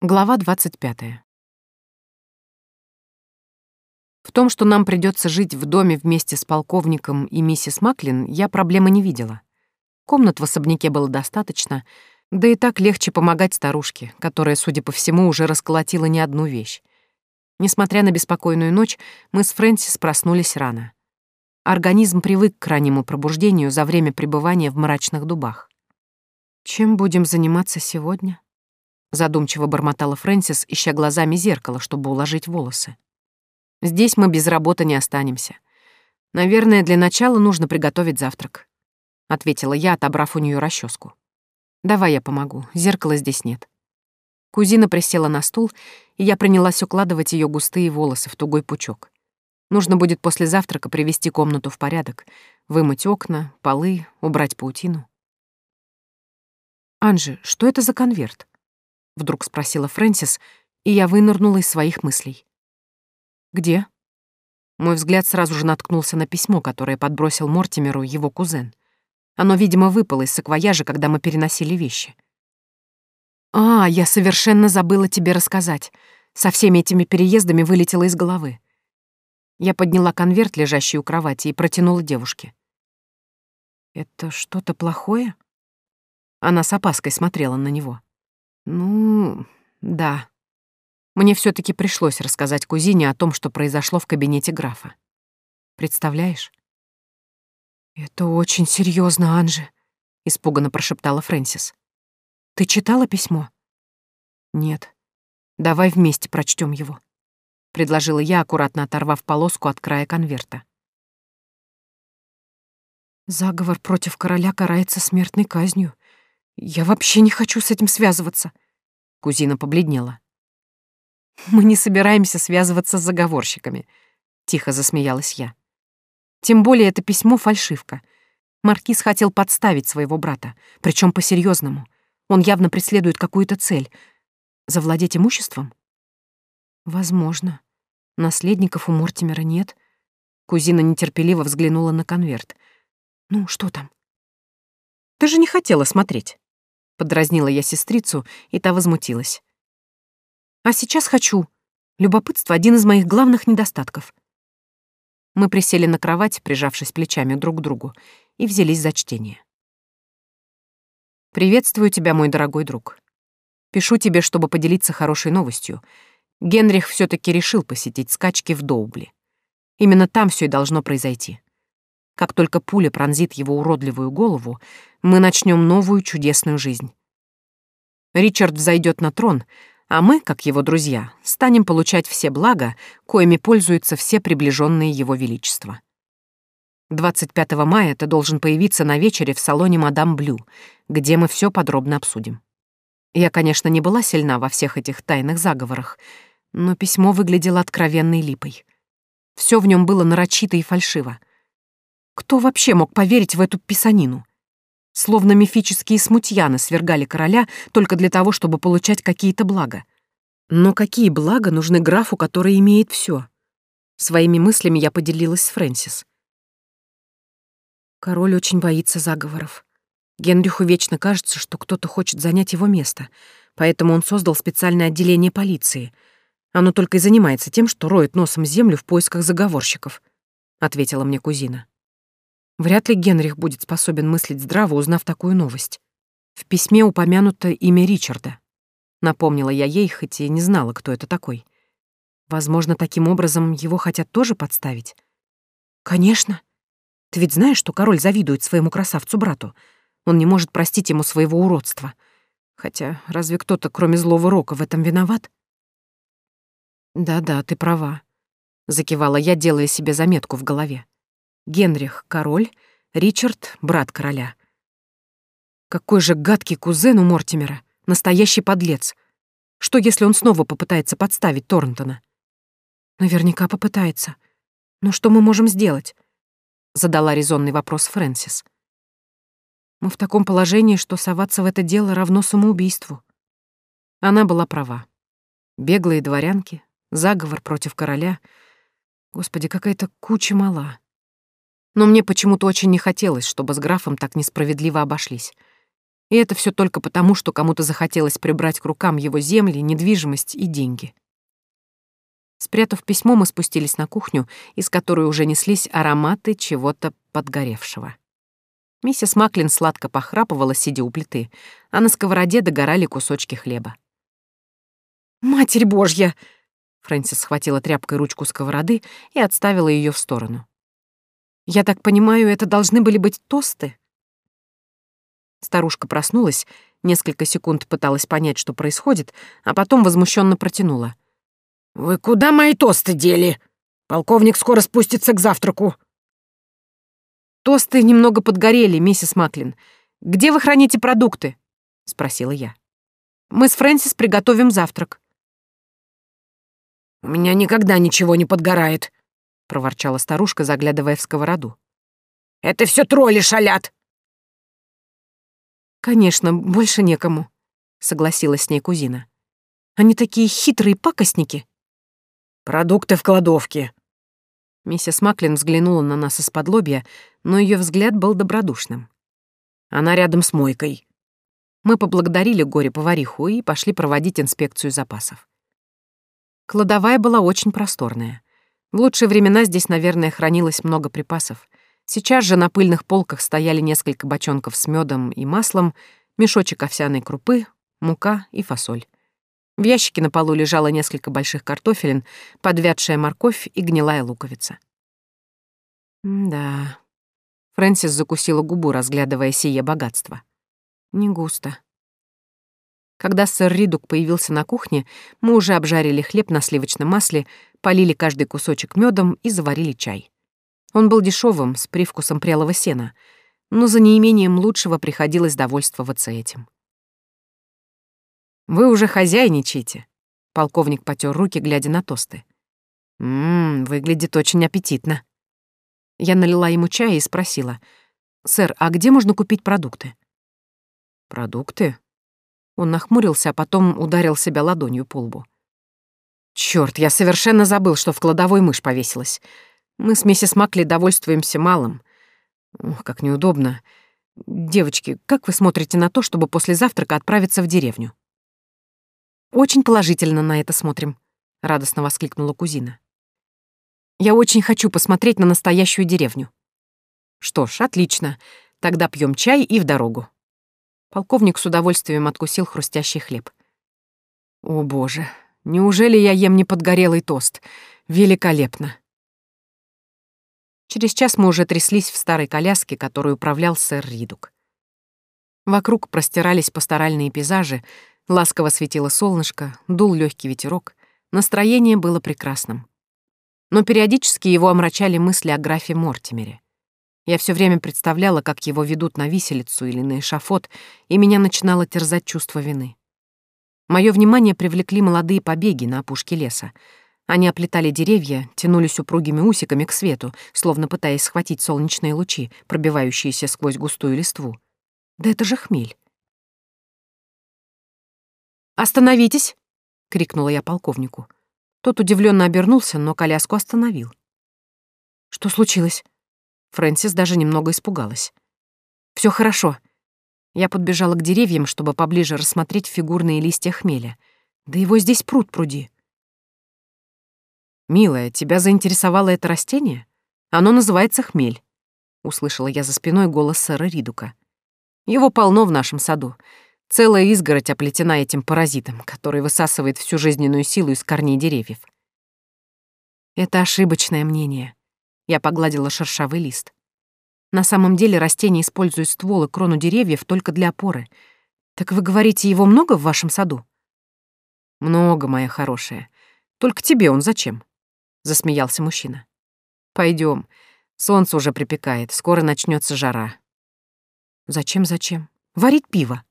Глава 25. В том, что нам придется жить в доме вместе с полковником и миссис Маклин, я проблемы не видела. Комнат в особняке было достаточно, да и так легче помогать старушке, которая, судя по всему, уже расколотила не одну вещь. Несмотря на беспокойную ночь, мы с Фрэнсис проснулись рано. Организм привык к раннему пробуждению за время пребывания в мрачных дубах. Чем будем заниматься сегодня? Задумчиво бормотала Фрэнсис, ища глазами зеркало, чтобы уложить волосы. «Здесь мы без работы не останемся. Наверное, для начала нужно приготовить завтрак», — ответила я, отобрав у нее расческу. «Давай я помогу, зеркала здесь нет». Кузина присела на стул, и я принялась укладывать ее густые волосы в тугой пучок. Нужно будет после завтрака привести комнату в порядок, вымыть окна, полы, убрать паутину. «Анжи, что это за конверт?» Вдруг спросила Фрэнсис, и я вынырнула из своих мыслей. Где? Мой взгляд сразу же наткнулся на письмо, которое подбросил Мортимеру его кузен. Оно, видимо, выпало из саквояжа, когда мы переносили вещи. «А, я совершенно забыла тебе рассказать. Со всеми этими переездами вылетело из головы». Я подняла конверт, лежащий у кровати, и протянула девушке. «Это что-то плохое?» Она с опаской смотрела на него. Ну, да. Мне все таки пришлось рассказать кузине о том, что произошло в кабинете графа. Представляешь? Это очень серьезно, Анжи, испуганно прошептала Фрэнсис. Ты читала письмо? Нет. Давай вместе прочтем его, предложила я, аккуратно оторвав полоску от края конверта. Заговор против короля карается смертной казнью. «Я вообще не хочу с этим связываться», — кузина побледнела. «Мы не собираемся связываться с заговорщиками», — тихо засмеялась я. «Тем более это письмо — фальшивка. Маркиз хотел подставить своего брата, причем по-серьезному. Он явно преследует какую-то цель. Завладеть имуществом? Возможно. Наследников у Мортимера нет. Кузина нетерпеливо взглянула на конверт. Ну, что там? Ты же не хотела смотреть. Подразнила я сестрицу, и та возмутилась. «А сейчас хочу. Любопытство — один из моих главных недостатков». Мы присели на кровать, прижавшись плечами друг к другу, и взялись за чтение. «Приветствую тебя, мой дорогой друг. Пишу тебе, чтобы поделиться хорошей новостью. Генрих все таки решил посетить скачки в Доубли. Именно там все и должно произойти. Как только пуля пронзит его уродливую голову, мы начнем новую чудесную жизнь. Ричард взойдет на трон, а мы, как его друзья, станем получать все блага, коими пользуются все приближенные его величества. 25 мая ты должен появиться на вечере в салоне «Мадам Блю», где мы все подробно обсудим. Я, конечно, не была сильна во всех этих тайных заговорах, но письмо выглядело откровенной липой. Все в нем было нарочито и фальшиво. Кто вообще мог поверить в эту писанину? Словно мифические смутьяны свергали короля только для того, чтобы получать какие-то блага. Но какие блага нужны графу, который имеет все? Своими мыслями я поделилась с Фрэнсис. Король очень боится заговоров. Генриху вечно кажется, что кто-то хочет занять его место, поэтому он создал специальное отделение полиции. Оно только и занимается тем, что роет носом землю в поисках заговорщиков, — ответила мне кузина. Вряд ли Генрих будет способен мыслить здраво, узнав такую новость. В письме упомянуто имя Ричарда. Напомнила я ей, хоть и не знала, кто это такой. Возможно, таким образом его хотят тоже подставить. Конечно. Ты ведь знаешь, что король завидует своему красавцу-брату. Он не может простить ему своего уродства. Хотя разве кто-то, кроме злого рока, в этом виноват? Да-да, ты права. Закивала я, делая себе заметку в голове. Генрих — король, Ричард — брат короля. Какой же гадкий кузен у Мортимера, настоящий подлец. Что, если он снова попытается подставить Торнтона? Наверняка попытается. Но что мы можем сделать? Задала резонный вопрос Фрэнсис. Мы в таком положении, что соваться в это дело равно самоубийству. Она была права. Беглые дворянки, заговор против короля. Господи, какая-то куча мала. Но мне почему-то очень не хотелось, чтобы с графом так несправедливо обошлись. И это все только потому, что кому-то захотелось прибрать к рукам его земли, недвижимость и деньги. Спрятав письмо, мы спустились на кухню, из которой уже неслись ароматы чего-то подгоревшего. Миссис Маклин сладко похрапывала, сидя у плиты, а на сковороде догорали кусочки хлеба. «Матерь Божья!» Фрэнсис схватила тряпкой ручку сковороды и отставила ее в сторону. «Я так понимаю, это должны были быть тосты?» Старушка проснулась, несколько секунд пыталась понять, что происходит, а потом возмущенно протянула. «Вы куда мои тосты дели? Полковник скоро спустится к завтраку». «Тосты немного подгорели, миссис Маклин. Где вы храните продукты?» — спросила я. «Мы с Фрэнсис приготовим завтрак». «У меня никогда ничего не подгорает», — проворчала старушка, заглядывая в сковороду. «Это все тролли шалят!» «Конечно, больше некому», — согласилась с ней кузина. «Они такие хитрые пакостники». «Продукты в кладовке». Миссис Маклин взглянула на нас из-под лобья, но ее взгляд был добродушным. «Она рядом с мойкой». Мы поблагодарили горе-повариху и пошли проводить инспекцию запасов. Кладовая была очень просторная. В лучшие времена здесь, наверное, хранилось много припасов. Сейчас же на пыльных полках стояли несколько бочонков с медом и маслом, мешочек овсяной крупы, мука и фасоль. В ящике на полу лежало несколько больших картофелин, подвядшая морковь и гнилая луковица. да. Фрэнсис закусила губу, разглядывая сие богатство. Не густо. Когда сэр Ридук появился на кухне, мы уже обжарили хлеб на сливочном масле, полили каждый кусочек медом и заварили чай. Он был дешевым, с привкусом прелого сена, но за неимением лучшего приходилось довольствоваться этим. «Вы уже хозяйничаете», — полковник потер руки, глядя на тосты. «Ммм, выглядит очень аппетитно». Я налила ему чая и спросила, «Сэр, а где можно купить продукты?» «Продукты?» Он нахмурился, а потом ударил себя ладонью по лбу. «Чёрт, я совершенно забыл, что в кладовой мышь повесилась. Мы с миссис Макли довольствуемся малым. Ох, как неудобно. Девочки, как вы смотрите на то, чтобы после завтрака отправиться в деревню? Очень положительно на это смотрим, радостно воскликнула кузина. Я очень хочу посмотреть на настоящую деревню. Что ж, отлично. Тогда пьем чай и в дорогу. Полковник с удовольствием откусил хрустящий хлеб. О, боже, неужели я ем неподгорелый тост? Великолепно. Через час мы уже тряслись в старой коляске, которую управлял сэр Ридук. Вокруг простирались пасторальные пейзажи, ласково светило солнышко, дул легкий ветерок, настроение было прекрасным. Но периодически его омрачали мысли о графе Мортимере. Я все время представляла, как его ведут на виселицу или на эшафот, и меня начинало терзать чувство вины. Мое внимание привлекли молодые побеги на опушке леса — они оплетали деревья, тянулись упругими усиками к свету, словно пытаясь схватить солнечные лучи, пробивающиеся сквозь густую листву. Да это же хмель. «Остановитесь!» — крикнула я полковнику. Тот удивленно обернулся, но коляску остановил. «Что случилось?» Фрэнсис даже немного испугалась. Все хорошо». Я подбежала к деревьям, чтобы поближе рассмотреть фигурные листья хмеля. Да его здесь пруд пруди. «Милая, тебя заинтересовало это растение? Оно называется хмель», — услышала я за спиной голос сэра Ридука. «Его полно в нашем саду. Целая изгородь оплетена этим паразитом, который высасывает всю жизненную силу из корней деревьев». «Это ошибочное мнение», — я погладила шершавый лист. «На самом деле растение использует ствол и крону деревьев только для опоры. Так вы говорите, его много в вашем саду?» «Много, моя хорошая. Только тебе он зачем?» засмеялся мужчина. Пойдем. Солнце уже припекает, скоро начнется жара. Зачем, зачем? Варить пиво.